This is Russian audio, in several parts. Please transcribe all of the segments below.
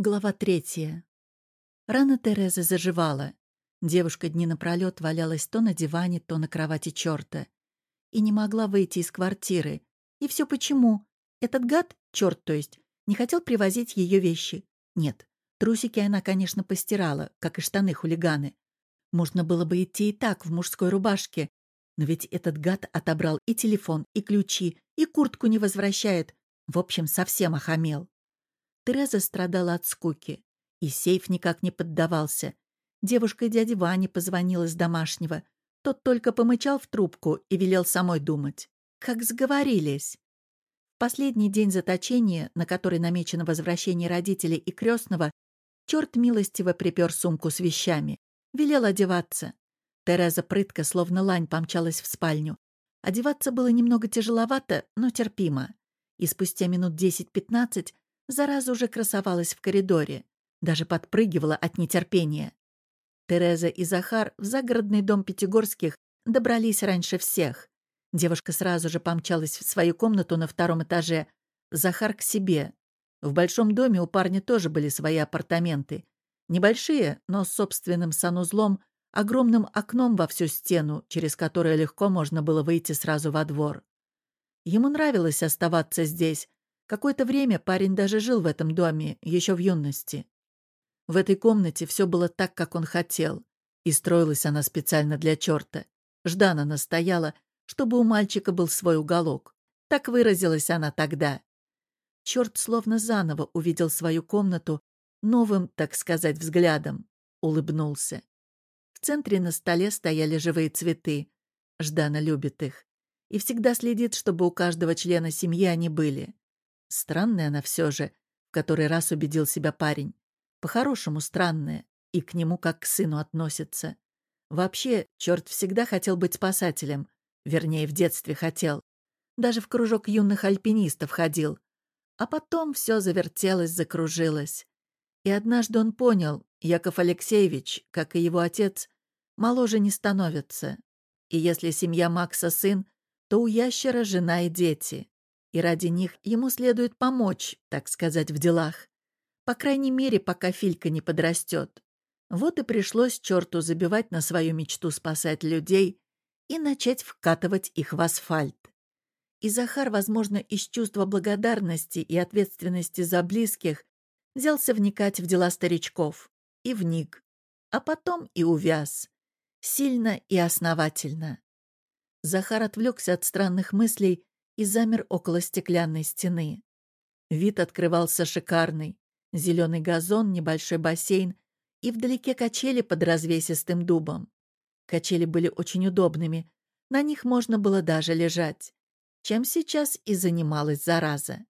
Глава третья. Рана Терезы заживала. Девушка дни напролет валялась то на диване, то на кровати черта. И не могла выйти из квартиры. И все почему? Этот гад, черт то есть, не хотел привозить ее вещи. Нет, трусики она, конечно, постирала, как и штаны хулиганы. Можно было бы идти и так, в мужской рубашке. Но ведь этот гад отобрал и телефон, и ключи, и куртку не возвращает. В общем, совсем охамел. Тереза страдала от скуки. И сейф никак не поддавался. Девушка дяде Ване позвонила с домашнего. Тот только помычал в трубку и велел самой думать. Как сговорились. Последний день заточения, на который намечено возвращение родителей и крестного, черт милостиво припер сумку с вещами. Велел одеваться. Тереза прытко, словно лань, помчалась в спальню. Одеваться было немного тяжеловато, но терпимо. И спустя минут десять-пятнадцать Зараза уже красовалась в коридоре, даже подпрыгивала от нетерпения. Тереза и Захар в загородный дом Пятигорских добрались раньше всех. Девушка сразу же помчалась в свою комнату на втором этаже, Захар к себе. В большом доме у парня тоже были свои апартаменты. Небольшие, но с собственным санузлом, огромным окном во всю стену, через которое легко можно было выйти сразу во двор. Ему нравилось оставаться здесь, Какое-то время парень даже жил в этом доме, еще в юности. В этой комнате все было так, как он хотел. И строилась она специально для черта. Ждана настояла, чтобы у мальчика был свой уголок. Так выразилась она тогда. Черт словно заново увидел свою комнату новым, так сказать, взглядом. Улыбнулся. В центре на столе стояли живые цветы. Ждана любит их. И всегда следит, чтобы у каждого члена семьи они были. Странная она все же, в который раз убедил себя парень. По-хорошему странная, и к нему как к сыну относится. Вообще, черт всегда хотел быть спасателем. Вернее, в детстве хотел. Даже в кружок юных альпинистов ходил. А потом все завертелось, закружилось. И однажды он понял, Яков Алексеевич, как и его отец, моложе не становятся. И если семья Макса сын, то у ящера жена и дети и ради них ему следует помочь, так сказать, в делах. По крайней мере, пока Филька не подрастет. Вот и пришлось черту забивать на свою мечту спасать людей и начать вкатывать их в асфальт. И Захар, возможно, из чувства благодарности и ответственности за близких, взялся вникать в дела старичков. И вник. А потом и увяз. Сильно и основательно. Захар отвлекся от странных мыслей и замер около стеклянной стены. Вид открывался шикарный. Зеленый газон, небольшой бассейн и вдалеке качели под развесистым дубом. Качели были очень удобными, на них можно было даже лежать, чем сейчас и занималась зараза.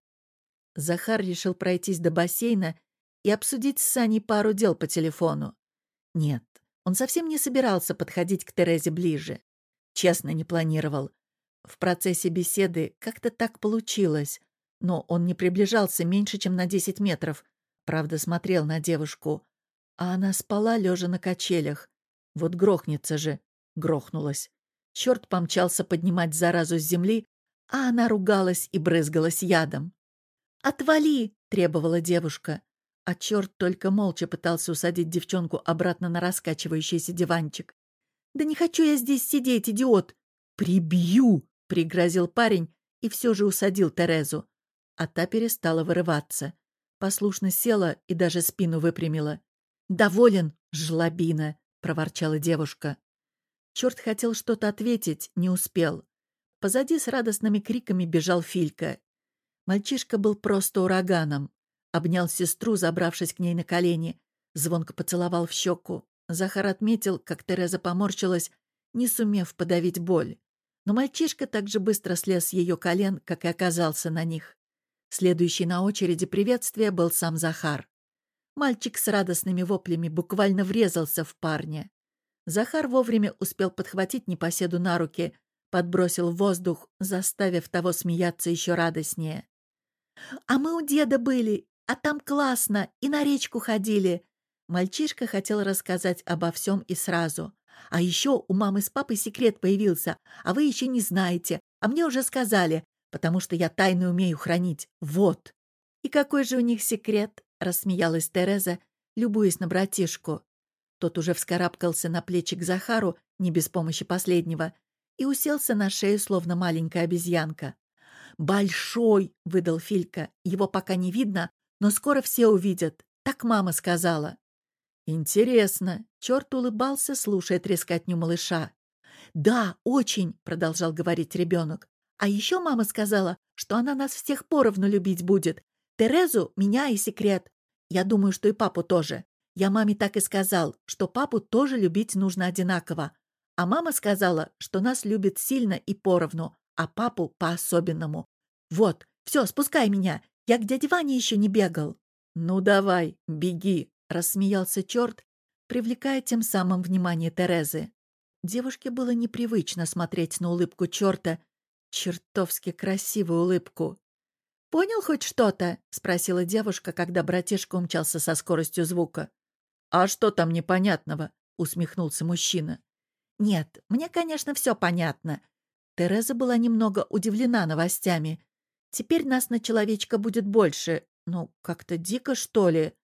Захар решил пройтись до бассейна и обсудить с Саней пару дел по телефону. Нет, он совсем не собирался подходить к Терезе ближе. Честно, не планировал. В процессе беседы как-то так получилось, но он не приближался меньше, чем на 10 метров. Правда, смотрел на девушку. А она спала, лежа на качелях. Вот грохнется же. Грохнулась. Черт помчался поднимать заразу с земли, а она ругалась и брызгалась ядом. «Отвали!» — требовала девушка. А черт только молча пытался усадить девчонку обратно на раскачивающийся диванчик. «Да не хочу я здесь сидеть, идиот!» «Прибью!» Пригрозил парень и все же усадил Терезу. А та перестала вырываться. Послушно села и даже спину выпрямила. «Доволен, жлобина!» — проворчала девушка. Черт хотел что-то ответить, не успел. Позади с радостными криками бежал Филька. Мальчишка был просто ураганом. Обнял сестру, забравшись к ней на колени. Звонко поцеловал в щеку. Захар отметил, как Тереза поморщилась, не сумев подавить боль. Но мальчишка так же быстро слез с ее колен, как и оказался на них. Следующий на очереди приветствия был сам Захар. Мальчик с радостными воплями буквально врезался в парня. Захар вовремя успел подхватить непоседу на руки, подбросил в воздух, заставив того смеяться еще радостнее. «А мы у деда были, а там классно, и на речку ходили». Мальчишка хотел рассказать обо всем и сразу. А еще у мамы с папой секрет появился, а вы еще не знаете, а мне уже сказали, потому что я тайны умею хранить. Вот. И какой же у них секрет? — рассмеялась Тереза, любуясь на братишку. Тот уже вскарабкался на плечи к Захару, не без помощи последнего, и уселся на шею, словно маленькая обезьянка. «Большой!» — выдал Филька. «Его пока не видно, но скоро все увидят. Так мама сказала». «Интересно». Черт улыбался, слушая трескотню малыша. «Да, очень», — продолжал говорить ребенок. «А еще мама сказала, что она нас всех поровну любить будет. Терезу, меня и секрет. Я думаю, что и папу тоже. Я маме так и сказал, что папу тоже любить нужно одинаково. А мама сказала, что нас любит сильно и поровну, а папу по-особенному. Вот, все, спускай меня. Я к дяде Ване еще не бегал. Ну давай, беги, рассмеялся черт, привлекая тем самым внимание Терезы. Девушке было непривычно смотреть на улыбку черта, чертовски красивую улыбку. «Понял хоть что-то?» — спросила девушка, когда братишка умчался со скоростью звука. «А что там непонятного?» — усмехнулся мужчина. «Нет, мне, конечно, все понятно». Тереза была немного удивлена новостями. «Теперь нас на человечка будет больше. Ну, как-то дико, что ли?»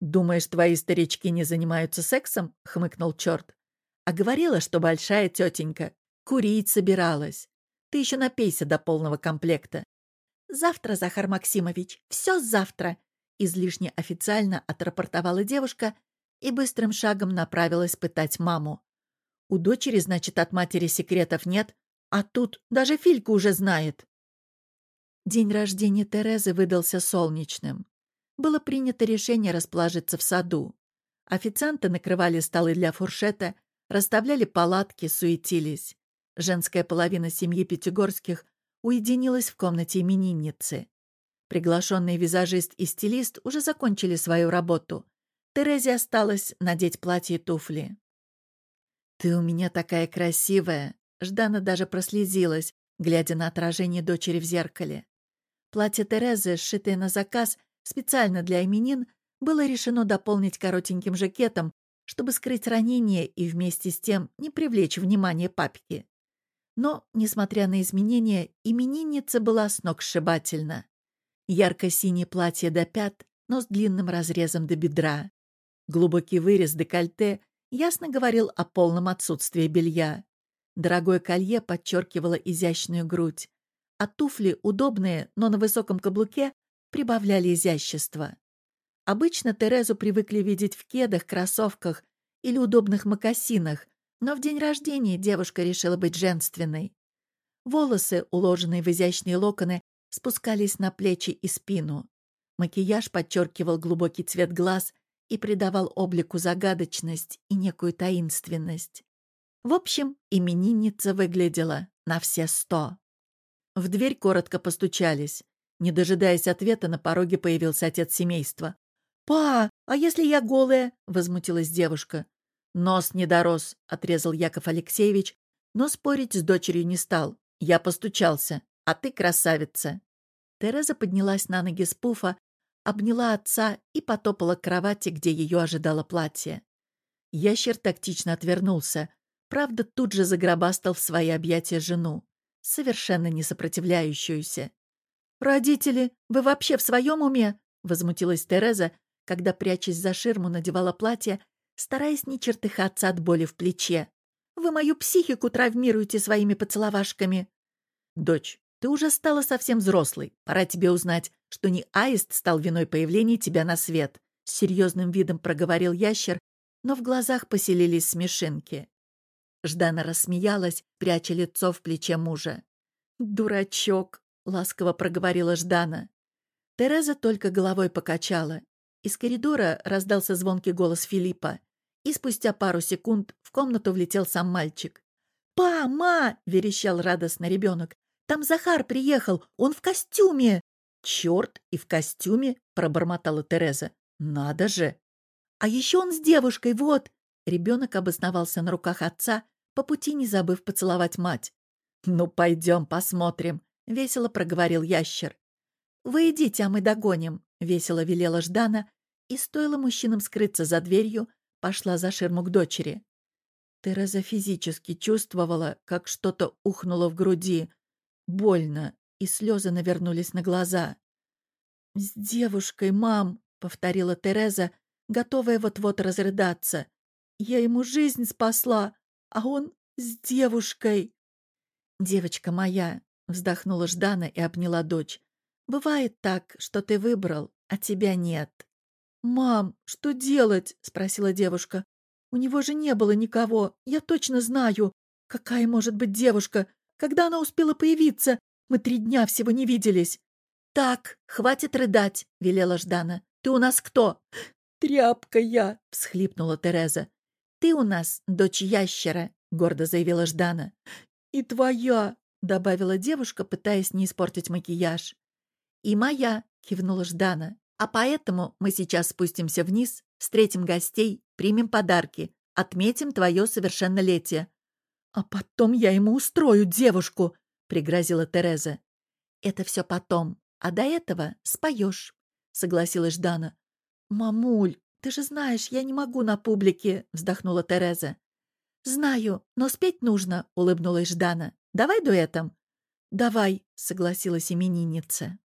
«Думаешь, твои старички не занимаются сексом?» — хмыкнул черт. «А говорила, что большая тетенька. Курить собиралась. Ты еще напейся до полного комплекта». «Завтра, Захар Максимович, все завтра», — излишне официально отрапортовала девушка и быстрым шагом направилась пытать маму. У дочери, значит, от матери секретов нет, а тут даже Филька уже знает. День рождения Терезы выдался солнечным. Было принято решение расположиться в саду. Официанты накрывали столы для фуршета, расставляли палатки, суетились. Женская половина семьи Пятигорских уединилась в комнате именинницы. Приглашенный визажист и стилист уже закончили свою работу. Терезе осталось надеть платье и туфли. «Ты у меня такая красивая!» Ждана даже прослезилась, глядя на отражение дочери в зеркале. Платье Терезы, сшитое на заказ специально для именин, было решено дополнить коротеньким жакетом, чтобы скрыть ранение и вместе с тем не привлечь внимание папки. Но, несмотря на изменения, именинница была сногсшибательна. Ярко-синее платье до пят, но с длинным разрезом до бедра. Глубокий вырез декольте ясно говорил о полном отсутствии белья. Дорогое колье подчеркивало изящную грудь, а туфли, удобные, но на высоком каблуке, прибавляли изящество. Обычно Терезу привыкли видеть в кедах, кроссовках или удобных мокасинах, но в день рождения девушка решила быть женственной. Волосы, уложенные в изящные локоны, спускались на плечи и спину. Макияж подчеркивал глубокий цвет глаз и придавал облику загадочность и некую таинственность. В общем, именинница выглядела на все сто. В дверь коротко постучались. Не дожидаясь ответа, на пороге появился отец семейства. «Па, а если я голая?» — возмутилась девушка. «Нос не дорос», — отрезал Яков Алексеевич, но спорить с дочерью не стал. Я постучался. «А ты красавица!» Тереза поднялась на ноги с пуфа, обняла отца и потопала к кровати, где ее ожидало платье. Ящер тактично отвернулся. Правда, тут же загробастал в свои объятия жену, совершенно не сопротивляющуюся. «Родители, вы вообще в своем уме?» — возмутилась Тереза, когда, прячась за ширму, надевала платье стараясь не чертыхаться от боли в плече. «Вы мою психику травмируете своими поцеловашками!» «Дочь, ты уже стала совсем взрослой. Пора тебе узнать, что не аист стал виной появления тебя на свет», — с серьезным видом проговорил ящер, но в глазах поселились смешинки. Ждана рассмеялась, пряча лицо в плече мужа. «Дурачок!» — ласково проговорила Ждана. Тереза только головой покачала. Из коридора раздался звонкий голос Филиппа и спустя пару секунд в комнату влетел сам мальчик. «Па, ма!» — верещал радостно ребенок. «Там Захар приехал! Он в костюме!» «Черт! И в костюме!» — пробормотала Тереза. «Надо же!» «А еще он с девушкой, вот!» Ребенок обосновался на руках отца, по пути не забыв поцеловать мать. «Ну, пойдем посмотрим», — весело проговорил ящер. «Вы идите, а мы догоним», — весело велела Ждана, и стоило мужчинам скрыться за дверью, пошла за ширму к дочери. Тереза физически чувствовала, как что-то ухнуло в груди. Больно, и слезы навернулись на глаза. «С девушкой, мам!» — повторила Тереза, готовая вот-вот разрыдаться. «Я ему жизнь спасла, а он с девушкой». «Девочка моя», — вздохнула Ждана и обняла дочь. «Бывает так, что ты выбрал, а тебя нет». «Мам, что делать?» — спросила девушка. «У него же не было никого, я точно знаю. Какая может быть девушка? Когда она успела появиться? Мы три дня всего не виделись». «Так, хватит рыдать», — велела Ждана. «Ты у нас кто?» «Тряпка я», — всхлипнула Тереза. «Ты у нас дочь ящера», — гордо заявила Ждана. «И твоя», — добавила девушка, пытаясь не испортить макияж. «И моя», — кивнула Ждана. «А поэтому мы сейчас спустимся вниз, встретим гостей, примем подарки, отметим твое совершеннолетие». «А потом я ему устрою девушку», — пригрозила Тереза. «Это все потом, а до этого споешь», — согласилась Ждана. «Мамуль, ты же знаешь, я не могу на публике», — вздохнула Тереза. «Знаю, но спеть нужно», — улыбнулась Ждана. «Давай дуэтом?» «Давай», — согласилась именинница.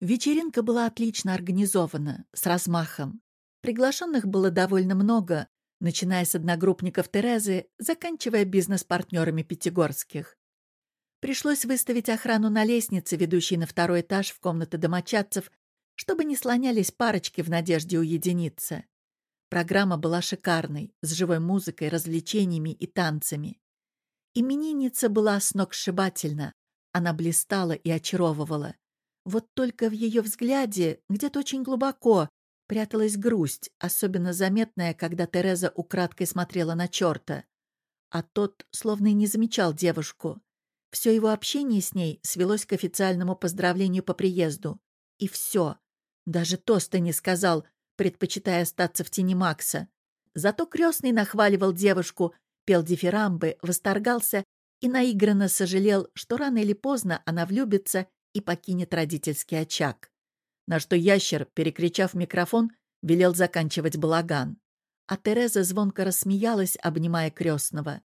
Вечеринка была отлично организована, с размахом. Приглашенных было довольно много, начиная с одногруппников Терезы, заканчивая бизнес-партнерами Пятигорских. Пришлось выставить охрану на лестнице, ведущей на второй этаж в комнаты домочадцев, чтобы не слонялись парочки в надежде уединиться. Программа была шикарной, с живой музыкой, развлечениями и танцами. Именинница была сногсшибательна. Она блистала и очаровывала. Вот только в ее взгляде, где-то очень глубоко, пряталась грусть, особенно заметная, когда Тереза украдкой смотрела на черта. А тот словно и не замечал девушку. Все его общение с ней свелось к официальному поздравлению по приезду. И все. Даже тоста не сказал, предпочитая остаться в тени Макса. Зато крестный нахваливал девушку, пел дифирамбы, восторгался и наигранно сожалел, что рано или поздно она влюбится и покинет родительский очаг. На что ящер, перекричав микрофон, велел заканчивать балаган. А Тереза звонко рассмеялась, обнимая крестного.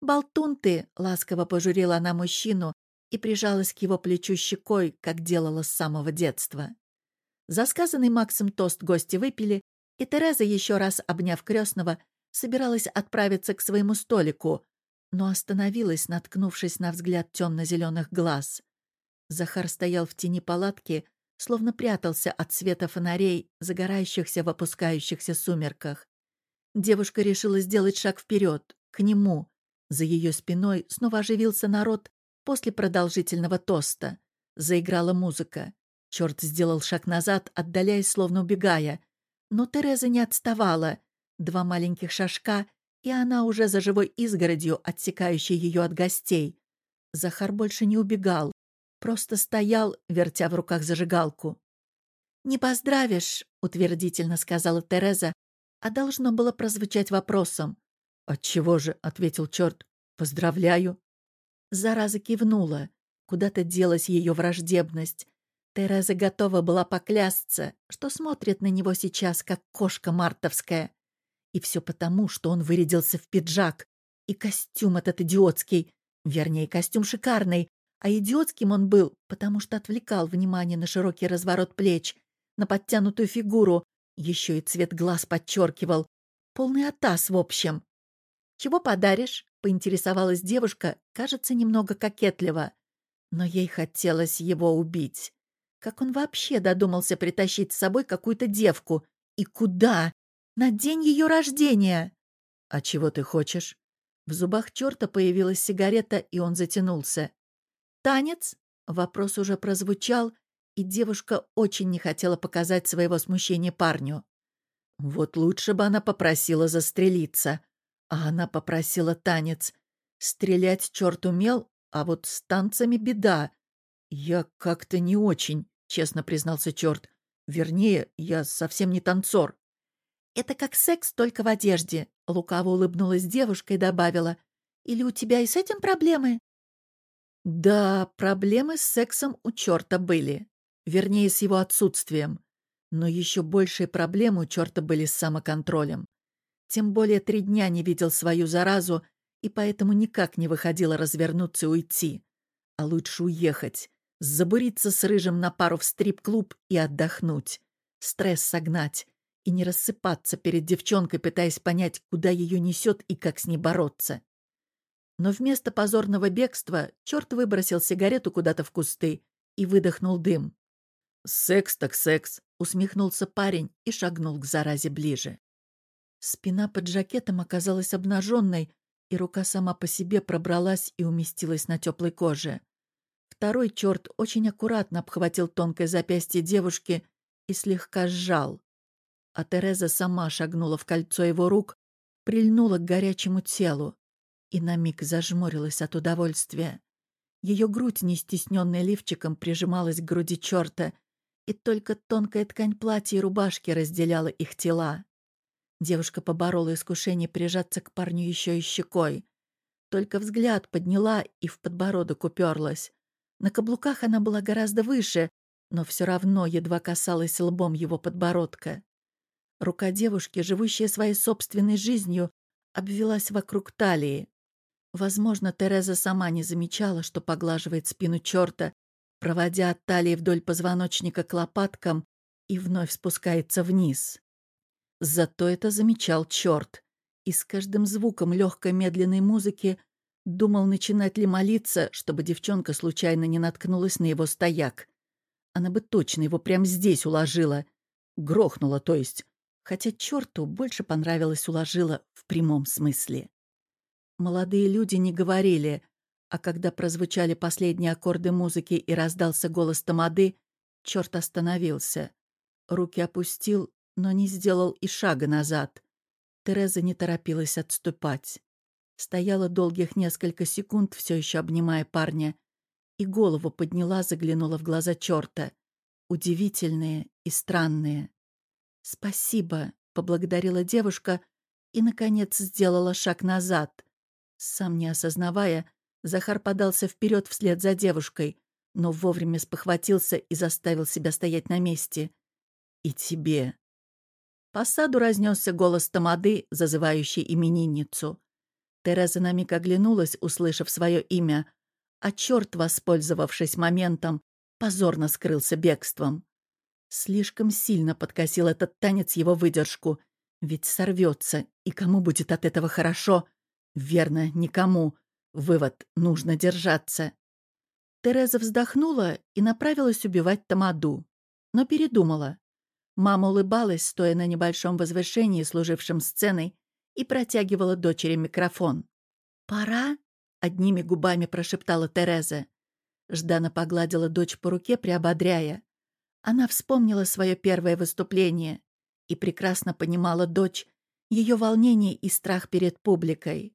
«Болтун ты!» — ласково пожурила она мужчину и прижалась к его плечу щекой, как делала с самого детства. За сказанный Максом тост гости выпили, и Тереза, еще раз обняв крестного, собиралась отправиться к своему столику, но остановилась, наткнувшись на взгляд темно-зеленых глаз. Захар стоял в тени палатки, словно прятался от света фонарей, загорающихся в опускающихся сумерках. Девушка решила сделать шаг вперед, к нему. За ее спиной снова оживился народ после продолжительного тоста. Заиграла музыка. Черт сделал шаг назад, отдаляясь, словно убегая. Но Тереза не отставала. Два маленьких шажка, и она уже за живой изгородью, отсекающей ее от гостей. Захар больше не убегал. Просто стоял, вертя в руках зажигалку. «Не поздравишь», — утвердительно сказала Тереза, а должно было прозвучать вопросом. «Отчего же?» — ответил черт. «Поздравляю». Зараза кивнула. Куда-то делась ее враждебность. Тереза готова была поклясться, что смотрит на него сейчас, как кошка мартовская. И все потому, что он вырядился в пиджак. И костюм этот идиотский. Вернее, костюм шикарный, а идиотским он был, потому что отвлекал внимание на широкий разворот плеч, на подтянутую фигуру, еще и цвет глаз подчеркивал. Полный атас, в общем. «Чего подаришь?» — поинтересовалась девушка, кажется, немного кокетливо. Но ей хотелось его убить. Как он вообще додумался притащить с собой какую-то девку? И куда? На день ее рождения! «А чего ты хочешь?» В зубах черта появилась сигарета, и он затянулся. «Танец?» Вопрос уже прозвучал, и девушка очень не хотела показать своего смущения парню. Вот лучше бы она попросила застрелиться. А она попросила танец. Стрелять черт умел, а вот с танцами беда. Я как-то не очень, честно признался черт. Вернее, я совсем не танцор. Это как секс, только в одежде. Лукаво улыбнулась девушка и добавила. Или у тебя и с этим проблемы? Да, проблемы с сексом у черта были. Вернее, с его отсутствием. Но еще большие проблемы у черта были с самоконтролем. Тем более три дня не видел свою заразу и поэтому никак не выходило развернуться и уйти. А лучше уехать, забуриться с рыжим на пару в стрип-клуб и отдохнуть. Стресс согнать и не рассыпаться перед девчонкой, пытаясь понять, куда ее несет и как с ней бороться. Но вместо позорного бегства черт выбросил сигарету куда-то в кусты и выдохнул дым. «Секс так секс», — усмехнулся парень и шагнул к заразе ближе. Спина под жакетом оказалась обнаженной, и рука сама по себе пробралась и уместилась на теплой коже. Второй черт очень аккуратно обхватил тонкое запястье девушки и слегка сжал. А Тереза сама шагнула в кольцо его рук, прильнула к горячему телу и на миг зажмурилась от удовольствия. Ее грудь, не стесненная лифчиком, прижималась к груди черта, и только тонкая ткань платья и рубашки разделяла их тела. Девушка поборола искушение прижаться к парню еще и щекой. Только взгляд подняла и в подбородок уперлась. На каблуках она была гораздо выше, но все равно едва касалась лбом его подбородка. Рука девушки, живущая своей собственной жизнью, обвелась вокруг талии. Возможно, Тереза сама не замечала, что поглаживает спину черта, проводя от талии вдоль позвоночника к лопаткам и вновь спускается вниз. Зато это замечал черт, и с каждым звуком легкой медленной музыки думал, начинать ли молиться, чтобы девчонка случайно не наткнулась на его стояк. Она бы точно его прямо здесь уложила. Грохнула, то есть. Хотя черту больше понравилось уложила в прямом смысле. Молодые люди не говорили, а когда прозвучали последние аккорды музыки и раздался голос Тамады, черт остановился. Руки опустил но не сделал и шага назад. Тереза не торопилась отступать. Стояла долгих несколько секунд, все еще обнимая парня, и голову подняла, заглянула в глаза черта. Удивительные и странные. «Спасибо», — поблагодарила девушка и, наконец, сделала шаг назад. Сам не осознавая, Захар подался вперед вслед за девушкой, но вовремя спохватился и заставил себя стоять на месте. «И тебе», по саду разнесся голос Тамады, зазывающий именинницу. Тереза на миг оглянулась, услышав свое имя, а черт, воспользовавшись моментом, позорно скрылся бегством. Слишком сильно подкосил этот танец его выдержку, ведь сорвется, и кому будет от этого хорошо? Верно, никому. Вывод — нужно держаться. Тереза вздохнула и направилась убивать Тамаду, но передумала. Мама улыбалась, стоя на небольшом возвышении, служившем сценой, и протягивала дочери микрофон. «Пора?» — одними губами прошептала Тереза. Ждана погладила дочь по руке, приободряя. Она вспомнила свое первое выступление и прекрасно понимала дочь, ее волнение и страх перед публикой.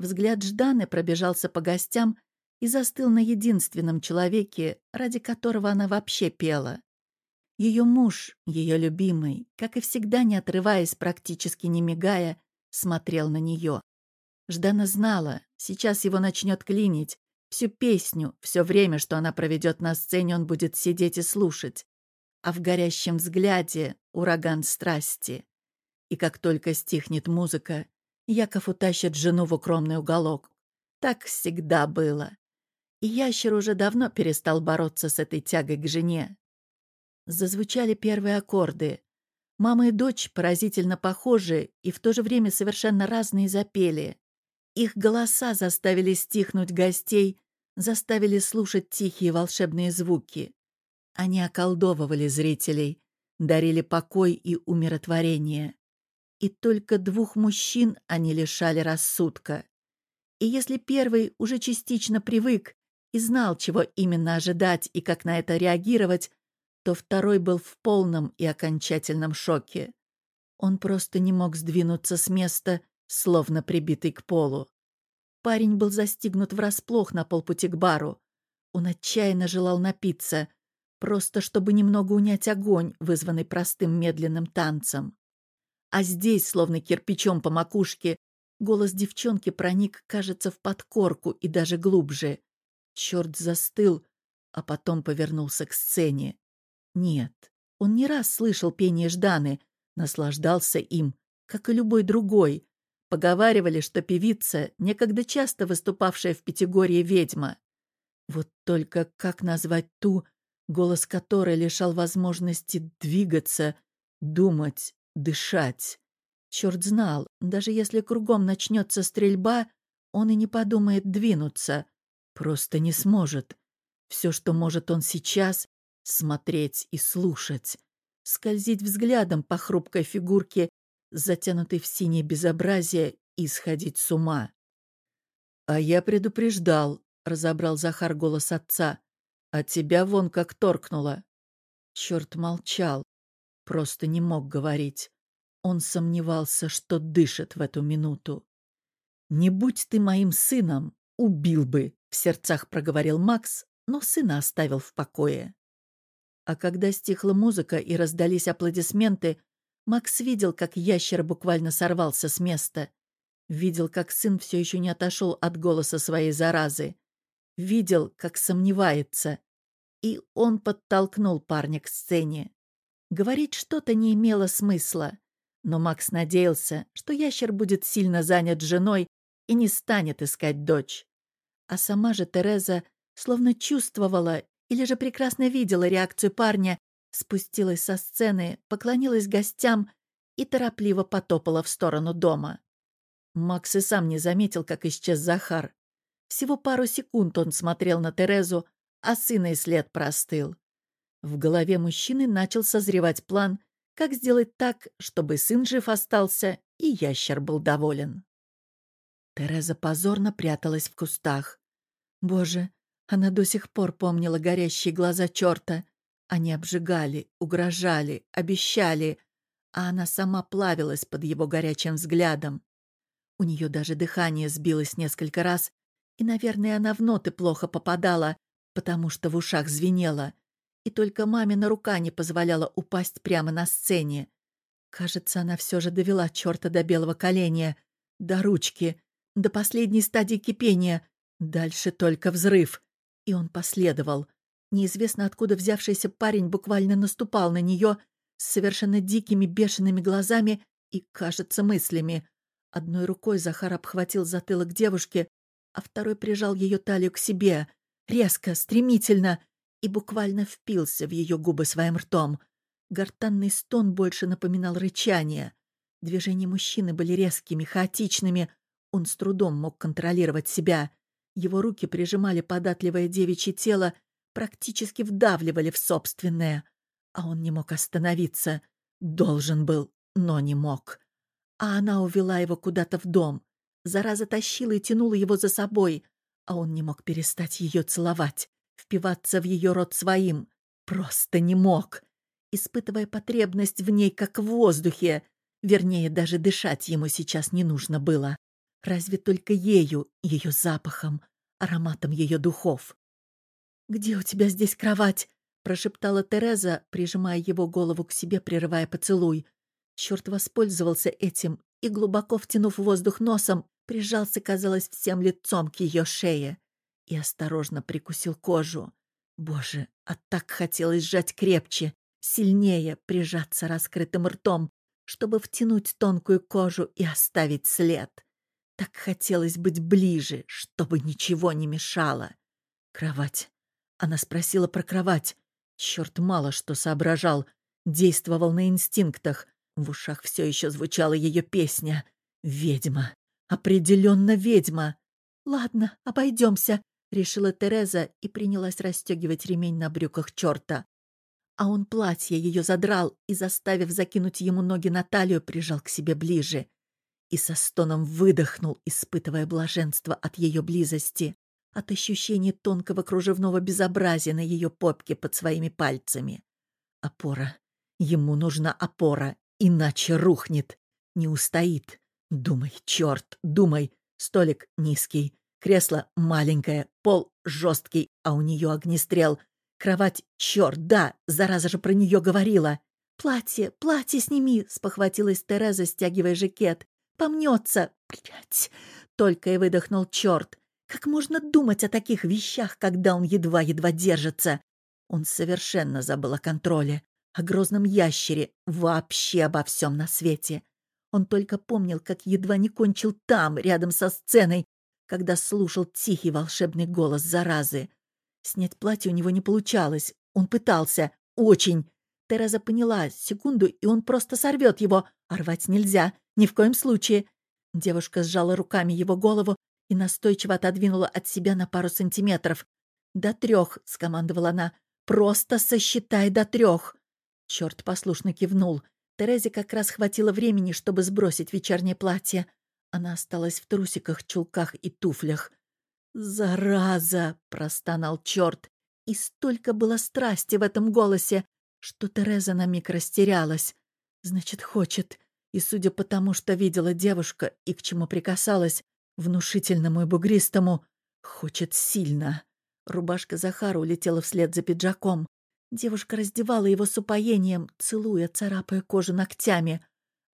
Взгляд Жданы пробежался по гостям и застыл на единственном человеке, ради которого она вообще пела. Ее муж, ее любимый, как и всегда, не отрываясь, практически не мигая, смотрел на нее. Ждана знала, сейчас его начнет клинить. Всю песню, все время, что она проведет на сцене, он будет сидеть и слушать. А в горящем взгляде ураган страсти. И как только стихнет музыка, Яков утащит жену в укромный уголок. Так всегда было. И ящер уже давно перестал бороться с этой тягой к жене. Зазвучали первые аккорды. Мама и дочь поразительно похожи и в то же время совершенно разные запели. Их голоса заставили стихнуть гостей, заставили слушать тихие волшебные звуки. Они околдовывали зрителей, дарили покой и умиротворение. И только двух мужчин они лишали рассудка. И если первый уже частично привык и знал, чего именно ожидать и как на это реагировать, то второй был в полном и окончательном шоке. Он просто не мог сдвинуться с места, словно прибитый к полу. Парень был застигнут врасплох на полпути к бару. Он отчаянно желал напиться, просто чтобы немного унять огонь, вызванный простым медленным танцем. А здесь, словно кирпичом по макушке, голос девчонки проник, кажется, в подкорку и даже глубже. Черт застыл, а потом повернулся к сцене. Нет, он не раз слышал пение Жданы, наслаждался им, как и любой другой. Поговаривали, что певица, некогда часто выступавшая в Пятигорье ведьма. Вот только как назвать ту, голос которой лишал возможности двигаться, думать, дышать. Черт знал, даже если кругом начнется стрельба, он и не подумает двинуться. Просто не сможет. Все, что может он сейчас — смотреть и слушать. Скользить взглядом по хрупкой фигурке, затянутой в синее безобразие, и сходить с ума. «А я предупреждал», — разобрал Захар голос отца. «А тебя вон как торкнуло». Черт молчал, просто не мог говорить. Он сомневался, что дышит в эту минуту. «Не будь ты моим сыном, убил бы», — в сердцах проговорил Макс, но сына оставил в покое. А когда стихла музыка и раздались аплодисменты, Макс видел, как ящер буквально сорвался с места. Видел, как сын все еще не отошел от голоса своей заразы. Видел, как сомневается. И он подтолкнул парня к сцене. Говорить что-то не имело смысла. Но Макс надеялся, что ящер будет сильно занят женой и не станет искать дочь. А сама же Тереза словно чувствовала или же прекрасно видела реакцию парня, спустилась со сцены, поклонилась гостям и торопливо потопала в сторону дома. Макс и сам не заметил, как исчез Захар. Всего пару секунд он смотрел на Терезу, а сына и след простыл. В голове мужчины начал созревать план, как сделать так, чтобы сын жив остался и ящер был доволен. Тереза позорно пряталась в кустах. Боже, она до сих пор помнила горящие глаза черта. Они обжигали, угрожали, обещали, а она сама плавилась под его горячим взглядом. У нее даже дыхание сбилось несколько раз, и, наверное, она в ноты плохо попадала, потому что в ушах звенело и только мамина рука не позволяла упасть прямо на сцене. Кажется, она все же довела черта до белого коленя, до ручки, до последней стадии кипения. Дальше только взрыв. И он последовал. Неизвестно откуда взявшийся парень буквально наступал на нее с совершенно дикими бешеными глазами и, кажется, мыслями. Одной рукой Захар обхватил затылок девушки, а второй прижал ее талию к себе. Резко, стремительно — и буквально впился в ее губы своим ртом. Гортанный стон больше напоминал рычание. Движения мужчины были резкими, хаотичными. Он с трудом мог контролировать себя. Его руки прижимали податливое девичье тело, практически вдавливали в собственное. А он не мог остановиться. Должен был, но не мог. А она увела его куда-то в дом. Зараза тащила и тянула его за собой, а он не мог перестать ее целовать впиваться в ее рот своим. Просто не мог. Испытывая потребность в ней, как в воздухе. Вернее, даже дышать ему сейчас не нужно было. Разве только ею, ее запахом, ароматом ее духов. «Где у тебя здесь кровать?» — прошептала Тереза, прижимая его голову к себе, прерывая поцелуй. Черт воспользовался этим и, глубоко втянув воздух носом, прижался, казалось, всем лицом к ее шее и осторожно прикусил кожу. Боже, а так хотелось сжать крепче, сильнее прижаться раскрытым ртом, чтобы втянуть тонкую кожу и оставить след. Так хотелось быть ближе, чтобы ничего не мешало. Кровать. Она спросила про кровать. Черт мало что соображал. Действовал на инстинктах. В ушах все еще звучала ее песня. «Ведьма! Определенно ведьма!» «Ладно, обойдемся решила Тереза и принялась расстегивать ремень на брюках черта. А он платье ее задрал и, заставив закинуть ему ноги на талию, прижал к себе ближе. И со стоном выдохнул, испытывая блаженство от ее близости, от ощущения тонкого кружевного безобразия на ее попке под своими пальцами. Опора. Ему нужна опора, иначе рухнет. Не устоит. Думай, черт, думай. Столик низкий, Кресло маленькое, пол жесткий, а у нее огнестрел. Кровать, черт, да, зараза же про нее говорила. «Платье, платье сними!» — спохватилась Тереза, стягивая жакет. «Помнется!» «Блядь!» — только и выдохнул черт. «Как можно думать о таких вещах, когда он едва-едва держится?» Он совершенно забыл о контроле, о грозном ящере, вообще обо всем на свете. Он только помнил, как едва не кончил там, рядом со сценой, когда слушал тихий волшебный голос заразы. Снять платье у него не получалось, Он пытался. Очень. Тереза поняла. Секунду, и он просто сорвет его. А рвать нельзя. Ни в коем случае. Девушка сжала руками его голову и настойчиво отодвинула от себя на пару сантиметров. «До трех», — скомандовала она. «Просто сосчитай до трех». Черт послушно кивнул. Терезе как раз хватило времени, чтобы сбросить вечернее платье. Она осталась в трусиках, чулках и туфлях. «Зараза!» — простонал черт. И столько было страсти в этом голосе, что Тереза на миг растерялась. Значит, хочет. И судя по тому, что видела девушка и к чему прикасалась, внушительному и бугристому, хочет сильно. Рубашка Захара улетела вслед за пиджаком. Девушка раздевала его с упоением, целуя, царапая кожу ногтями.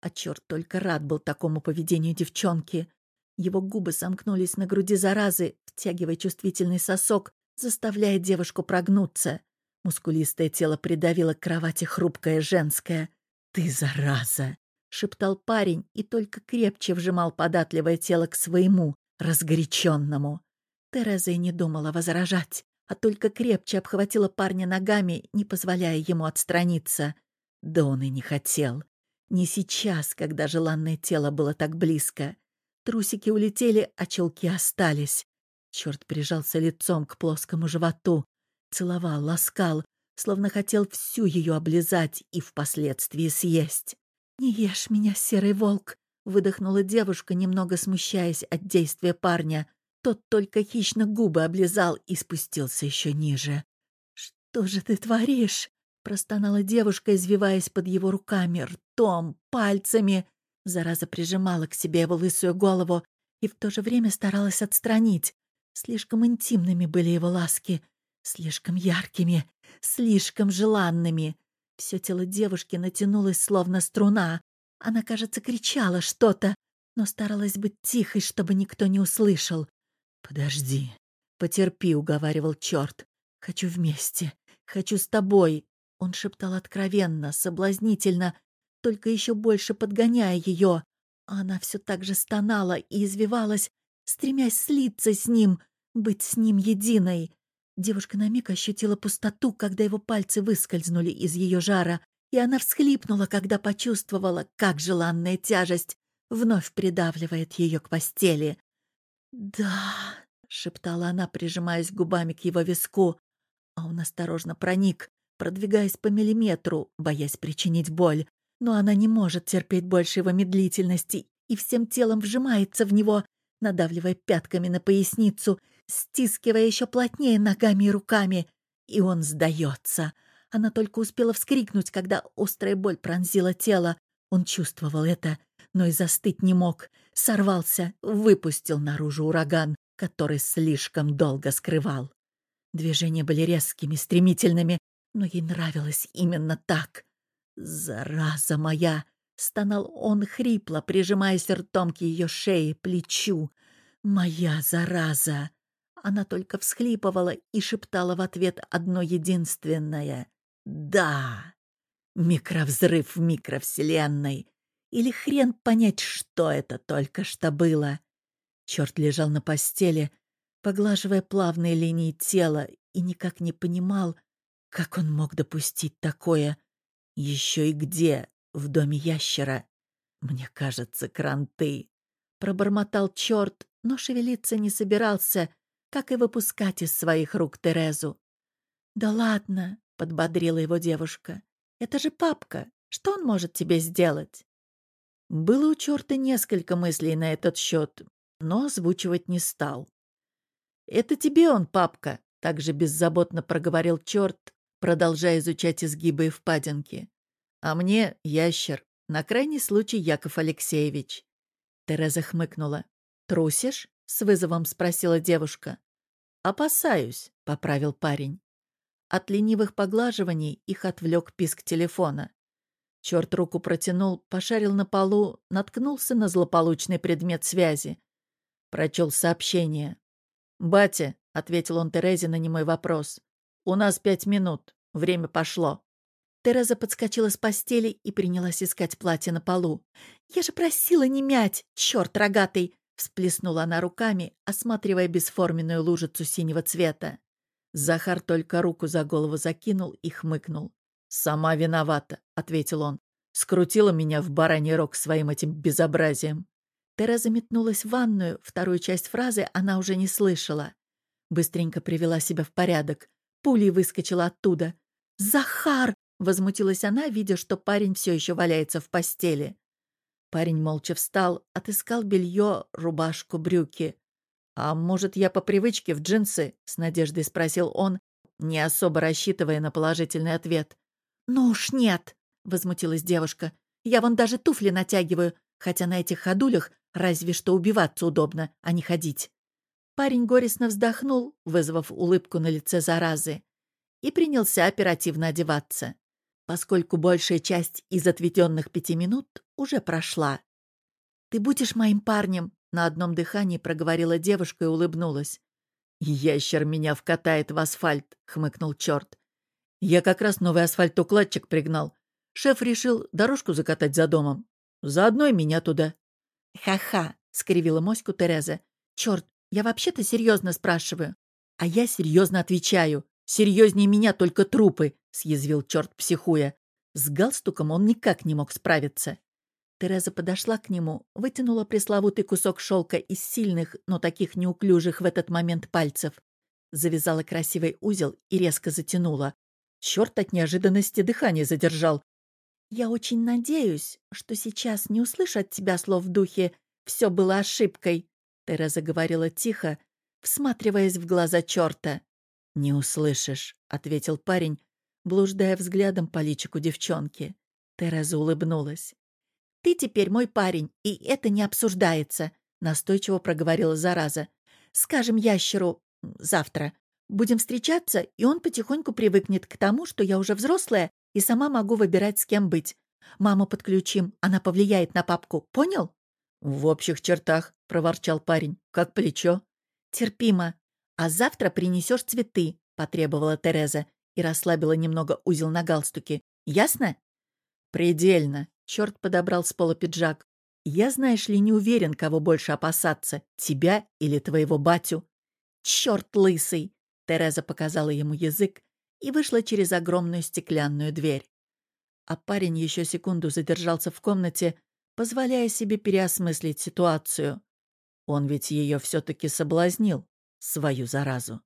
А черт только рад был такому поведению девчонки. Его губы сомкнулись на груди заразы, втягивая чувствительный сосок, заставляя девушку прогнуться. Мускулистое тело придавило к кровати хрупкое женское. «Ты зараза!» — шептал парень и только крепче вжимал податливое тело к своему, разгоряченному. Тереза и не думала возражать, а только крепче обхватила парня ногами, не позволяя ему отстраниться. Да он и не хотел. Не сейчас, когда желанное тело было так близко. Трусики улетели, а челки остались. Черт прижался лицом к плоскому животу, целовал, ласкал, словно хотел всю ее облизать и впоследствии съесть. «Не ешь меня, серый волк!» — выдохнула девушка, немного смущаясь от действия парня. Тот только хищно губы облизал и спустился еще ниже. «Что же ты творишь?» — простонала девушка, извиваясь под его руками, ртом, пальцами. Зараза прижимала к себе его лысую голову и в то же время старалась отстранить. Слишком интимными были его ласки, слишком яркими, слишком желанными. Все тело девушки натянулось, словно струна. Она, кажется, кричала что-то, но старалась быть тихой, чтобы никто не услышал. «Подожди, потерпи», — уговаривал черт. «Хочу вместе, хочу с тобой». Он шептал откровенно, соблазнительно, только еще больше подгоняя ее. А она все так же стонала и извивалась, стремясь слиться с ним, быть с ним единой. Девушка на миг ощутила пустоту, когда его пальцы выскользнули из ее жара, и она всхлипнула, когда почувствовала, как желанная тяжесть вновь придавливает ее к постели. «Да», — шептала она, прижимаясь губами к его виску, а он осторожно проник, продвигаясь по миллиметру, боясь причинить боль. Но она не может терпеть больше его медлительности и всем телом вжимается в него, надавливая пятками на поясницу стискивая еще плотнее ногами и руками. И он сдается. Она только успела вскрикнуть, когда острая боль пронзила тело. Он чувствовал это, но и застыть не мог. Сорвался, выпустил наружу ураган, который слишком долго скрывал. Движения были резкими, стремительными, но ей нравилось именно так. «Зараза моя!» — стонал он хрипло, прижимаясь ртом к ее шее, плечу. «Моя зараза!» Она только всхлипывала и шептала в ответ одно единственное «Да!» Микровзрыв в микровселенной. Или хрен понять, что это только что было. Черт лежал на постели, поглаживая плавные линии тела, и никак не понимал, как он мог допустить такое. Еще и где? В доме ящера. Мне кажется, кранты. Пробормотал черт, но шевелиться не собирался, как и выпускать из своих рук Терезу. «Да ладно», — подбодрила его девушка, — «это же папка, что он может тебе сделать?» Было у черта несколько мыслей на этот счет, но озвучивать не стал. «Это тебе он, папка», — также беззаботно проговорил черт, продолжая изучать изгибы и впадинки. «А мне — ящер, на крайний случай Яков Алексеевич». Тереза хмыкнула. «Трусишь?» — с вызовом спросила девушка. «Опасаюсь», — поправил парень. От ленивых поглаживаний их отвлек писк телефона. Черт руку протянул, пошарил на полу, наткнулся на злополучный предмет связи. Прочел сообщение. «Батя», — ответил он Терезе на немой вопрос, — «у нас пять минут. Время пошло». Тереза подскочила с постели и принялась искать платье на полу. «Я же просила не мять, черт рогатый!» Всплеснула она руками, осматривая бесформенную лужицу синего цвета. Захар только руку за голову закинул и хмыкнул. «Сама виновата», — ответил он. «Скрутила меня в бараний рог своим этим безобразием». Тереза метнулась в ванную, вторую часть фразы она уже не слышала. Быстренько привела себя в порядок. Пулей выскочила оттуда. «Захар!» — возмутилась она, видя, что парень все еще валяется в постели. Парень молча встал, отыскал белье, рубашку, брюки. «А может, я по привычке в джинсы?» — с надеждой спросил он, не особо рассчитывая на положительный ответ. «Ну уж нет!» — возмутилась девушка. «Я вон даже туфли натягиваю, хотя на этих ходулях разве что убиваться удобно, а не ходить». Парень горестно вздохнул, вызвав улыбку на лице заразы, и принялся оперативно одеваться поскольку большая часть из отведенных пяти минут уже прошла. «Ты будешь моим парнем?» — на одном дыхании проговорила девушка и улыбнулась. «Ящер меня вкатает в асфальт», — хмыкнул черт. «Я как раз новый асфальтокладчик пригнал. Шеф решил дорожку закатать за домом. Заодно и меня туда». «Ха-ха», — скривила моську Тереза. «Черт, я вообще-то серьезно спрашиваю». «А я серьезно отвечаю. Серьезнее меня только трупы», — съязвил черт психуя. С галстуком он никак не мог справиться. Тереза подошла к нему, вытянула пресловутый кусок шелка из сильных, но таких неуклюжих в этот момент пальцев. Завязала красивый узел и резко затянула. Черт от неожиданности дыхание задержал. «Я очень надеюсь, что сейчас не услышу от тебя слов в духе «все было ошибкой», — Тереза говорила тихо, всматриваясь в глаза черта. «Не услышишь», — ответил парень, блуждая взглядом по личику девчонки. Тереза улыбнулась. «Ты теперь мой парень, и это не обсуждается», — настойчиво проговорила зараза. «Скажем ящеру завтра. Будем встречаться, и он потихоньку привыкнет к тому, что я уже взрослая и сама могу выбирать, с кем быть. Маму подключим, она повлияет на папку, понял?» «В общих чертах», — проворчал парень, — «как плечо». «Терпимо. «А завтра принесешь цветы», — потребовала Тереза и расслабила немного узел на галстуке. «Ясно?» «Предельно», — черт подобрал с пола пиджак. «Я, знаешь ли, не уверен, кого больше опасаться, тебя или твоего батю». «Черт лысый!» — Тереза показала ему язык и вышла через огромную стеклянную дверь. А парень еще секунду задержался в комнате, позволяя себе переосмыслить ситуацию. Он ведь ее все-таки соблазнил свою заразу.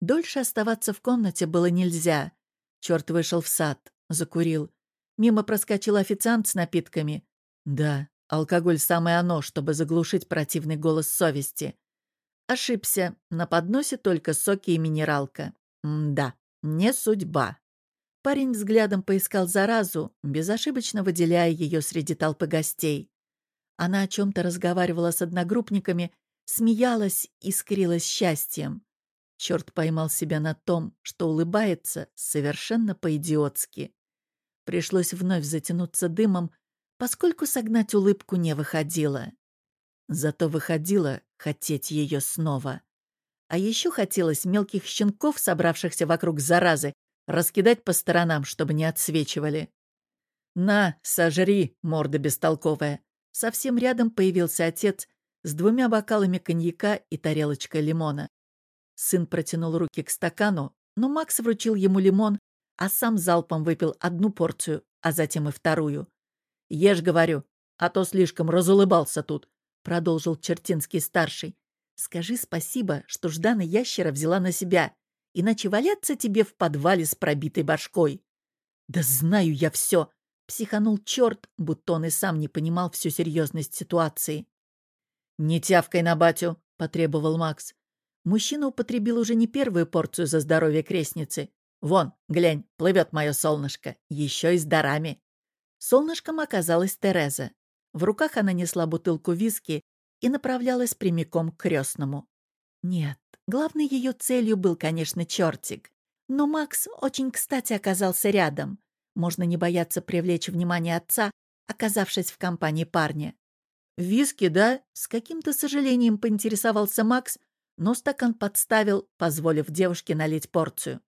Дольше оставаться в комнате было нельзя. Черт вышел в сад, закурил. Мимо проскочил официант с напитками. Да, алкоголь самое оно, чтобы заглушить противный голос совести. Ошибся, на подносе только соки и минералка. М да, не судьба. Парень взглядом поискал заразу, безошибочно выделяя ее среди толпы гостей. Она о чем-то разговаривала с одногруппниками смеялась, искрилась счастьем. Черт поймал себя на том, что улыбается совершенно по-идиотски. Пришлось вновь затянуться дымом, поскольку согнать улыбку не выходило. Зато выходило хотеть ее снова. А еще хотелось мелких щенков, собравшихся вокруг заразы, раскидать по сторонам, чтобы не отсвечивали. «На, сожри, морда бестолковая!» Совсем рядом появился отец с двумя бокалами коньяка и тарелочкой лимона. Сын протянул руки к стакану, но Макс вручил ему лимон, а сам залпом выпил одну порцию, а затем и вторую. «Ешь, говорю, а то слишком разулыбался тут», — продолжил Чертинский-старший. «Скажи спасибо, что Ждана ящера взяла на себя, иначе валяться тебе в подвале с пробитой башкой». «Да знаю я все!» — психанул черт, будто он и сам не понимал всю серьезность ситуации. «Не тявкай на батю», — потребовал Макс. Мужчина употребил уже не первую порцию за здоровье крестницы. «Вон, глянь, плывет мое солнышко, еще и с дарами». Солнышком оказалась Тереза. В руках она несла бутылку виски и направлялась прямиком к крестному. Нет, главной ее целью был, конечно, чертик. Но Макс очень кстати оказался рядом. Можно не бояться привлечь внимание отца, оказавшись в компании парня. «Виски, да?» — с каким-то сожалением поинтересовался Макс, но стакан подставил, позволив девушке налить порцию.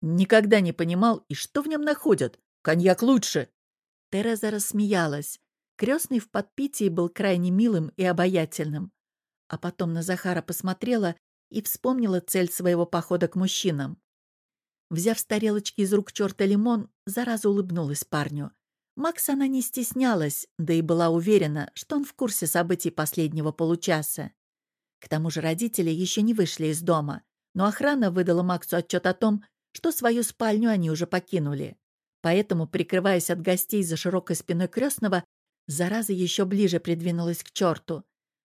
«Никогда не понимал, и что в нем находят? Коньяк лучше!» Тереза рассмеялась. Крестный в подпитии был крайне милым и обаятельным. А потом на Захара посмотрела и вспомнила цель своего похода к мужчинам. Взяв с тарелочки из рук черта лимон, зараза улыбнулась парню. Макс она не стеснялась, да и была уверена, что он в курсе событий последнего получаса. К тому же родители еще не вышли из дома, но охрана выдала Максу отчет о том, что свою спальню они уже покинули. Поэтому, прикрываясь от гостей за широкой спиной крестного, зараза еще ближе придвинулась к черту.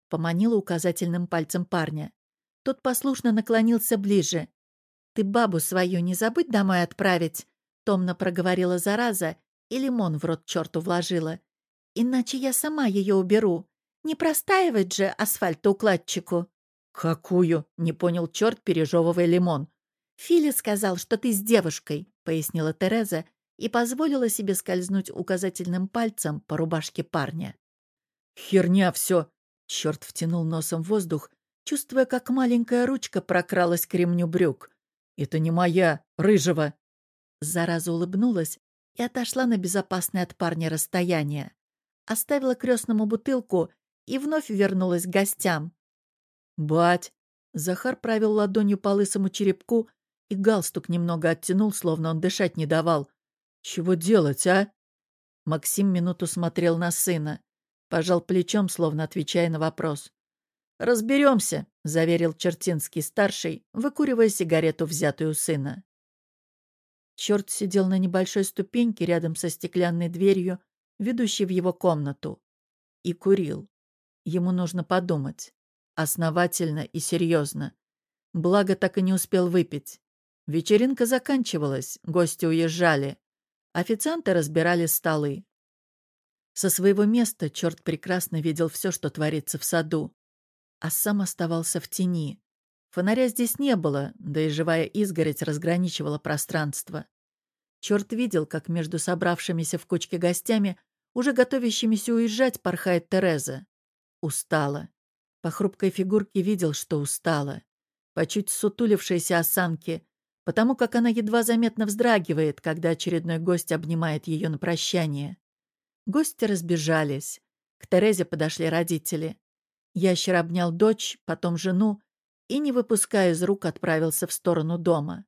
Поманила указательным пальцем парня. Тот послушно наклонился ближе. «Ты бабу свою не забудь домой отправить», — томно проговорила зараза и лимон в рот черту вложила. «Иначе я сама ее уберу. Не простаивать же асфальтоукладчику». «Какую?» — не понял черт, пережевывая лимон. «Филя сказал, что ты с девушкой», — пояснила Тереза и позволила себе скользнуть указательным пальцем по рубашке парня. «Херня все!» — черт втянул носом воздух, чувствуя, как маленькая ручка прокралась к ремню брюк. «Это не моя, рыжего!» Зараза улыбнулась и отошла на безопасное от парня расстояние. Оставила крестному бутылку и вновь вернулась к гостям. «Бать!» Захар правил ладонью по лысому черепку и галстук немного оттянул, словно он дышать не давал. «Чего делать, а?» Максим минуту смотрел на сына. Пожал плечом, словно отвечая на вопрос. «Разберемся», — заверил Чертинский-старший, выкуривая сигарету, взятую у сына. Черт сидел на небольшой ступеньке рядом со стеклянной дверью, ведущей в его комнату, и курил. Ему нужно подумать. Основательно и серьезно. Благо так и не успел выпить. Вечеринка заканчивалась, гости уезжали. Официанты разбирали столы. Со своего места черт прекрасно видел все, что творится в саду. А сам оставался в тени. Фонаря здесь не было, да и живая изгородь разграничивала пространство. Черт видел, как между собравшимися в кучке гостями, уже готовящимися уезжать, порхает Тереза. Устала. По хрупкой фигурке видел, что устала. По чуть сутулившейся осанке, потому как она едва заметно вздрагивает, когда очередной гость обнимает ее на прощание. Гости разбежались. К Терезе подошли родители. Ящер обнял дочь, потом жену, и, не выпуская из рук, отправился в сторону дома.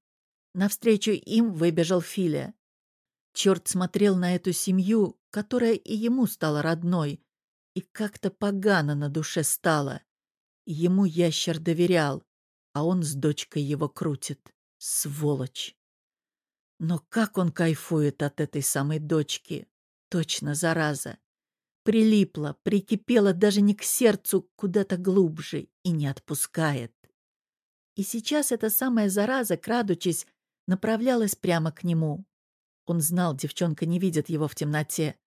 Навстречу им выбежал Филя. Черт смотрел на эту семью, которая и ему стала родной, и как-то погано на душе стало. Ему ящер доверял, а он с дочкой его крутит. Сволочь! Но как он кайфует от этой самой дочки! Точно, зараза! Прилипла, прикипела даже не к сердцу, куда-то глубже и не отпускает. И сейчас эта самая зараза, крадучись, направлялась прямо к нему. Он знал, девчонка не видит его в темноте.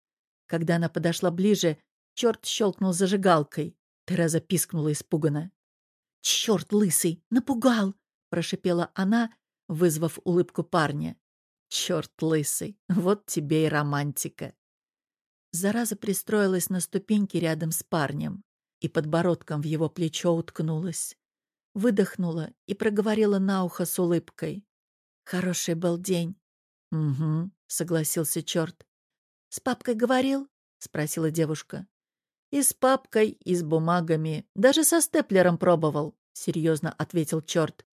Когда она подошла ближе, черт щелкнул зажигалкой. Тереза пискнула испуганно. «Черт лысый! Напугал!» — прошипела она, вызвав улыбку парня. «Черт лысый! Вот тебе и романтика!» Зараза пристроилась на ступеньке рядом с парнем и подбородком в его плечо уткнулась. Выдохнула и проговорила на ухо с улыбкой. «Хороший был день». «Угу», — согласился черт. «С папкой говорил?» — спросила девушка. «И с папкой, и с бумагами. Даже со степлером пробовал», — серьезно ответил черт.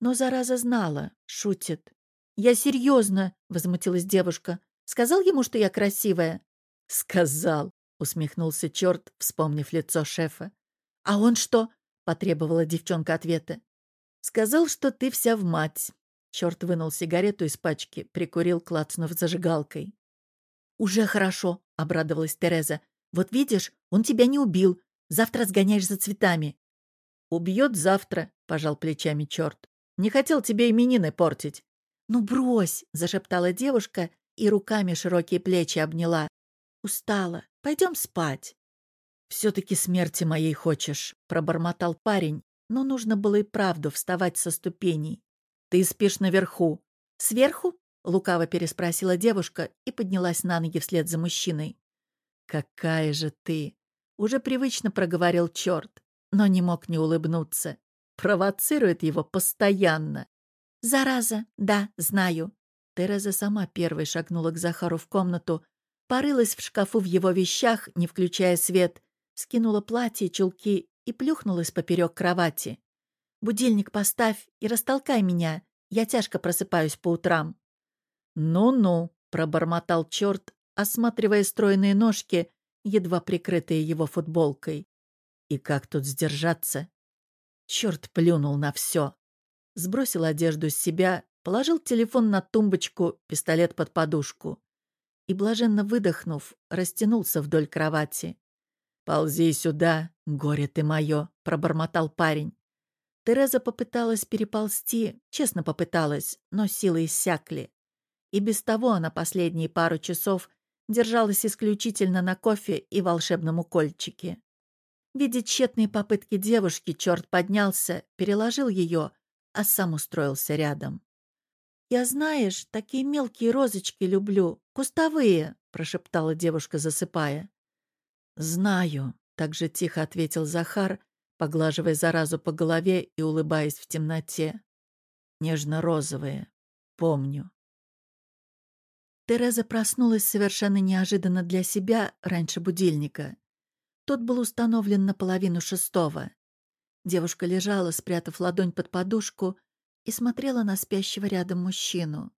Но зараза знала, шутит. «Я серьезно», — возмутилась девушка. «Сказал ему, что я красивая?» «Сказал», — усмехнулся черт, вспомнив лицо шефа. «А он что?» — потребовала девчонка ответа. «Сказал, что ты вся в мать». Черт вынул сигарету из пачки, прикурил, клацнув зажигалкой. «Уже хорошо», — обрадовалась Тереза. Вот видишь, он тебя не убил. Завтра сгоняешь за цветами. Убьет завтра, пожал плечами черт. Не хотел тебе именины портить. Ну брось, зашептала девушка и руками широкие плечи обняла. Устала. Пойдем спать. Все-таки смерти моей хочешь, пробормотал парень, но нужно было и правду вставать со ступеней. Ты спишь наверху. Сверху? Лукаво переспросила девушка и поднялась на ноги вслед за мужчиной. «Какая же ты!» — уже привычно проговорил черт, но не мог не улыбнуться. Провоцирует его постоянно. «Зараза, да, знаю». Тереза сама первой шагнула к Захару в комнату, порылась в шкафу в его вещах, не включая свет, скинула платье, чулки и плюхнулась поперек кровати. Будильник поставь и растолкай меня. Я тяжко просыпаюсь по утрам». «Ну-ну», — пробормотал черт, осматривая стройные ножки, едва прикрытые его футболкой. И как тут сдержаться? Черт плюнул на все. Сбросил одежду с себя, положил телефон на тумбочку, пистолет под подушку. И, блаженно выдохнув, растянулся вдоль кровати. «Ползи сюда, горе ты мое», — пробормотал парень. Тереза попыталась переползти, честно попыталась, но силы иссякли. И без того она последние пару часов держалась исключительно на кофе и волшебном укольчике. Видя тщетные попытки девушки, черт поднялся, переложил ее, а сам устроился рядом. «Я, знаешь, такие мелкие розочки люблю, кустовые», — прошептала девушка, засыпая. «Знаю», — так же тихо ответил Захар, поглаживая заразу по голове и улыбаясь в темноте. «Нежно-розовые. Помню». Тереза проснулась совершенно неожиданно для себя раньше будильника. Тот был установлен на половину шестого. Девушка лежала, спрятав ладонь под подушку, и смотрела на спящего рядом мужчину.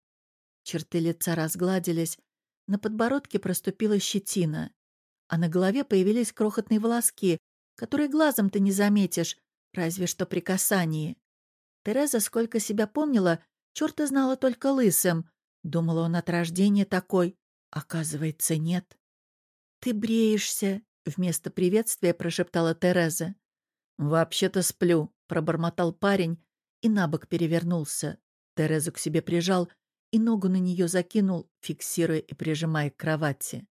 Черты лица разгладились, на подбородке проступила щетина, а на голове появились крохотные волоски, которые глазом ты не заметишь, разве что при касании. Тереза, сколько себя помнила, черта знала только лысым, Думала, он от рождения такой. Оказывается, нет. «Ты бреешься», — вместо приветствия прошептала Тереза. «Вообще-то сплю», — пробормотал парень и на бок перевернулся. Терезу к себе прижал и ногу на нее закинул, фиксируя и прижимая к кровати.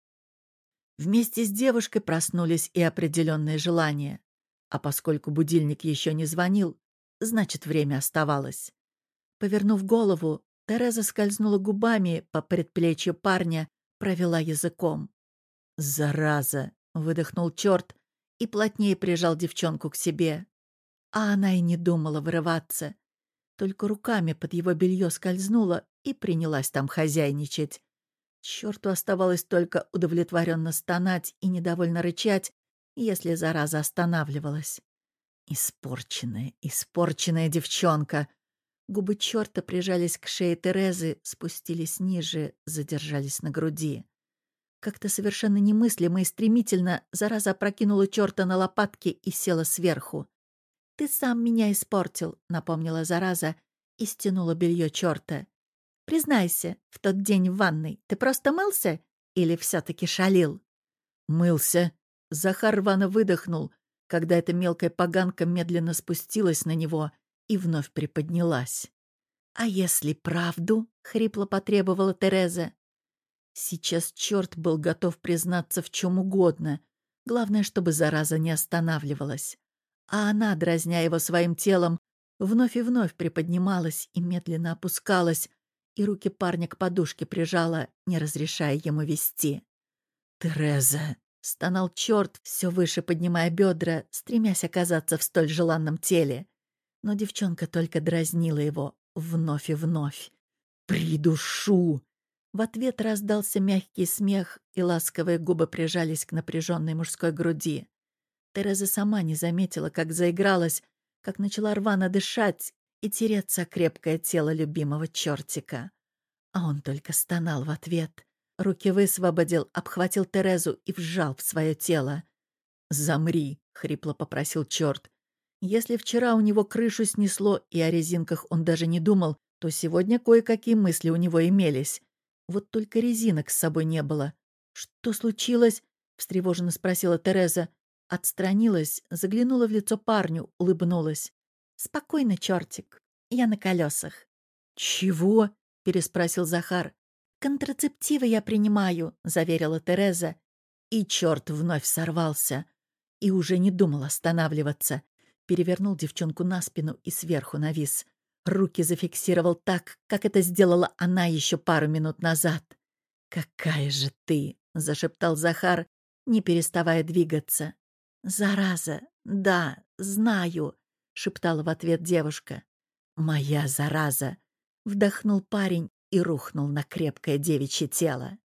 Вместе с девушкой проснулись и определенные желания. А поскольку будильник еще не звонил, значит, время оставалось. Повернув голову, Тереза скользнула губами по предплечью парня, провела языком. «Зараза!» — выдохнул черт и плотнее прижал девчонку к себе. А она и не думала вырываться. Только руками под его белье скользнула и принялась там хозяйничать. Черту оставалось только удовлетворенно стонать и недовольно рычать, если зараза останавливалась. Испорченная, испорченная девчонка! Губы черта прижались к шее Терезы, спустились ниже, задержались на груди. Как-то совершенно немыслимо и стремительно зараза прокинула черта на лопатки и села сверху. «Ты сам меня испортил», — напомнила зараза и стянула белье черта. «Признайся, в тот день в ванной ты просто мылся или все-таки шалил?» «Мылся». Захар рвано выдохнул, когда эта мелкая поганка медленно спустилась на него и вновь приподнялась. «А если правду?» — хрипло потребовала Тереза. Сейчас черт был готов признаться в чем угодно. Главное, чтобы зараза не останавливалась. А она, дразня его своим телом, вновь и вновь приподнималась и медленно опускалась, и руки парня к подушке прижала, не разрешая ему вести. «Тереза!» — стонал черт, все выше поднимая бедра, стремясь оказаться в столь желанном теле. Но девчонка только дразнила его вновь и вновь. «Придушу!» В ответ раздался мягкий смех, и ласковые губы прижались к напряженной мужской груди. Тереза сама не заметила, как заигралась, как начала рвано дышать и тереться крепкое тело любимого чертика. А он только стонал в ответ. Руки высвободил, обхватил Терезу и вжал в свое тело. «Замри!» — хрипло попросил черт. Если вчера у него крышу снесло, и о резинках он даже не думал, то сегодня кое-какие мысли у него имелись. Вот только резинок с собой не было. «Что случилось?» — встревоженно спросила Тереза. Отстранилась, заглянула в лицо парню, улыбнулась. «Спокойно, чертик. Я на колесах». «Чего?» — переспросил Захар. «Контрацептивы я принимаю», — заверила Тереза. И черт вновь сорвался. И уже не думал останавливаться перевернул девчонку на спину и сверху навис. Руки зафиксировал так, как это сделала она еще пару минут назад. «Какая же ты!» — зашептал Захар, не переставая двигаться. «Зараза! Да, знаю!» — шептала в ответ девушка. «Моя зараза!» — вдохнул парень и рухнул на крепкое девичье тело.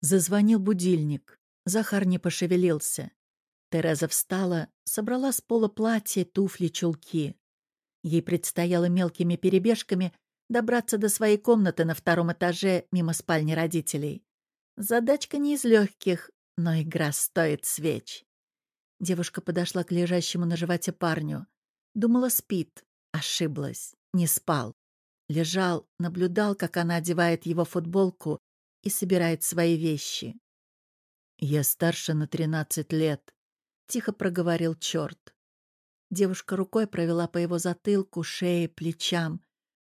Зазвонил будильник. Захар не пошевелился. Тереза встала, собрала с пола платье, туфли, чулки. Ей предстояло мелкими перебежками добраться до своей комнаты на втором этаже мимо спальни родителей. Задачка не из легких, но игра стоит свеч. Девушка подошла к лежащему на животе парню. Думала, спит. Ошиблась. Не спал. Лежал, наблюдал, как она одевает его футболку и собирает свои вещи. «Я старше на тринадцать лет», — тихо проговорил черт. Девушка рукой провела по его затылку, шее, плечам.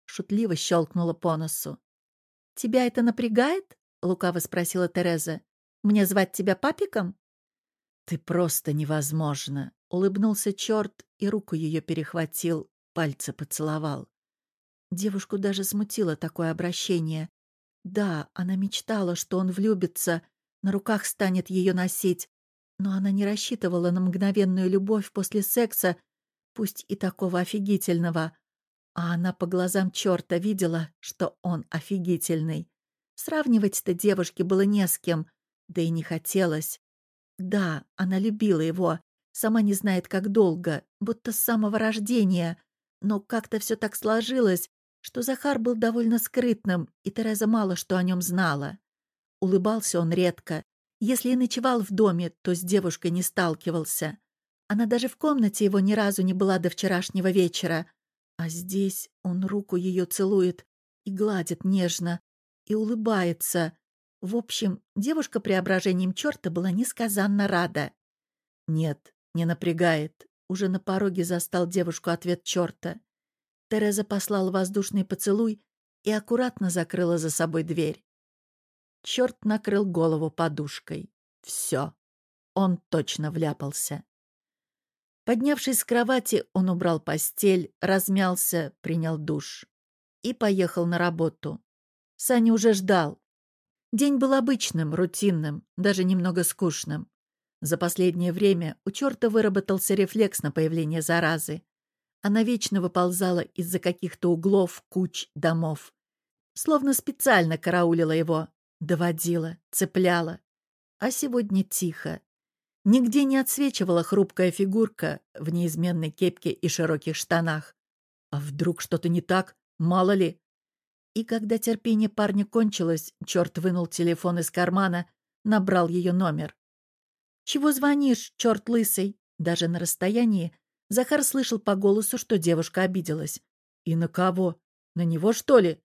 Шутливо щелкнула по носу. «Тебя это напрягает?» — лукаво спросила Тереза. «Мне звать тебя папиком?» «Ты просто невозможно!» — улыбнулся черт и руку ее перехватил, пальцы поцеловал. Девушку даже смутило такое обращение. Да, она мечтала, что он влюбится, на руках станет ее носить, но она не рассчитывала на мгновенную любовь после секса, пусть и такого офигительного. А она по глазам черта видела, что он офигительный. Сравнивать-то девушке было не с кем, да и не хотелось. Да, она любила его, сама не знает, как долго, будто с самого рождения. Но как-то все так сложилось, что Захар был довольно скрытным, и Тереза мало что о нем знала. Улыбался он редко. Если и ночевал в доме, то с девушкой не сталкивался. Она даже в комнате его ни разу не была до вчерашнего вечера. А здесь он руку ее целует и гладит нежно, и улыбается. В общем, девушка преображением черта была несказанно рада. «Нет, не напрягает». Уже на пороге застал девушку ответ черта. Тереза послала воздушный поцелуй и аккуратно закрыла за собой дверь. Черт накрыл голову подушкой. Все. Он точно вляпался. Поднявшись с кровати, он убрал постель, размялся, принял душ. И поехал на работу. Саня уже ждал. День был обычным, рутинным, даже немного скучным. За последнее время у черта выработался рефлекс на появление заразы. Она вечно выползала из-за каких-то углов, куч, домов. Словно специально караулила его, доводила, цепляла. А сегодня тихо. Нигде не отсвечивала хрупкая фигурка в неизменной кепке и широких штанах. А вдруг что-то не так? Мало ли. И когда терпение парня кончилось, черт вынул телефон из кармана, набрал ее номер. «Чего звонишь, черт лысый?» Даже на расстоянии Захар слышал по голосу, что девушка обиделась. «И на кого? На него, что ли?»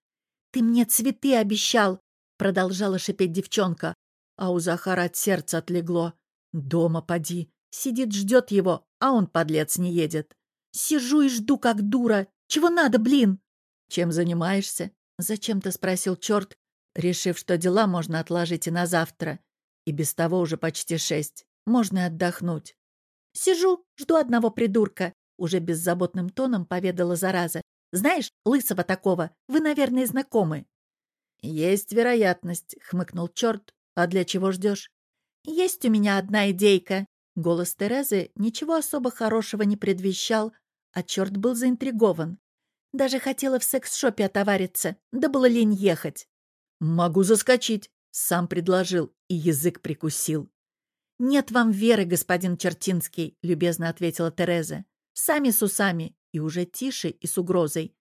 «Ты мне цветы обещал!» — продолжала шипеть девчонка. А у Захара от сердца отлегло. «Дома поди. Сидит, ждет его, а он, подлец, не едет. Сижу и жду, как дура. Чего надо, блин?» «Чем занимаешься?» — зачем-то спросил черт, решив, что дела можно отложить и на завтра. И без того уже почти шесть. Можно и отдохнуть. «Сижу, жду одного придурка», — уже беззаботным тоном поведала зараза. «Знаешь, лысого такого, вы, наверное, знакомы». «Есть вероятность», — хмыкнул черт. «А для чего ждешь?» «Есть у меня одна идейка». Голос Терезы ничего особо хорошего не предвещал, а черт был заинтригован. Даже хотела в секс-шопе отовариться, да было лень ехать. «Могу заскочить», — сам предложил и язык прикусил. «Нет вам веры, господин Чертинский», — любезно ответила Тереза. «Сами с усами». И уже тише и с угрозой.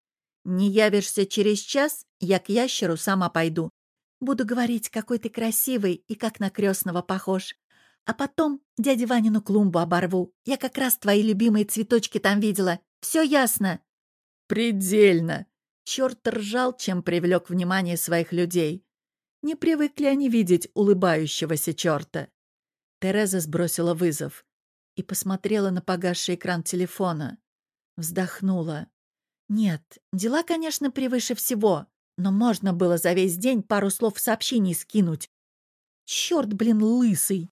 «Не явишься через час, я к ящеру сама пойду. Буду говорить, какой ты красивый и как на крестного похож. А потом дяде Ванину клумбу оборву. Я как раз твои любимые цветочки там видела. Все ясно?» «Предельно!» Черт ржал, чем привлек внимание своих людей. Не привыкли они видеть улыбающегося черта. Тереза сбросила вызов и посмотрела на погасший экран телефона. Вздохнула. Нет, дела, конечно, превыше всего, но можно было за весь день пару слов в сообщении скинуть. Черт, блин, лысый!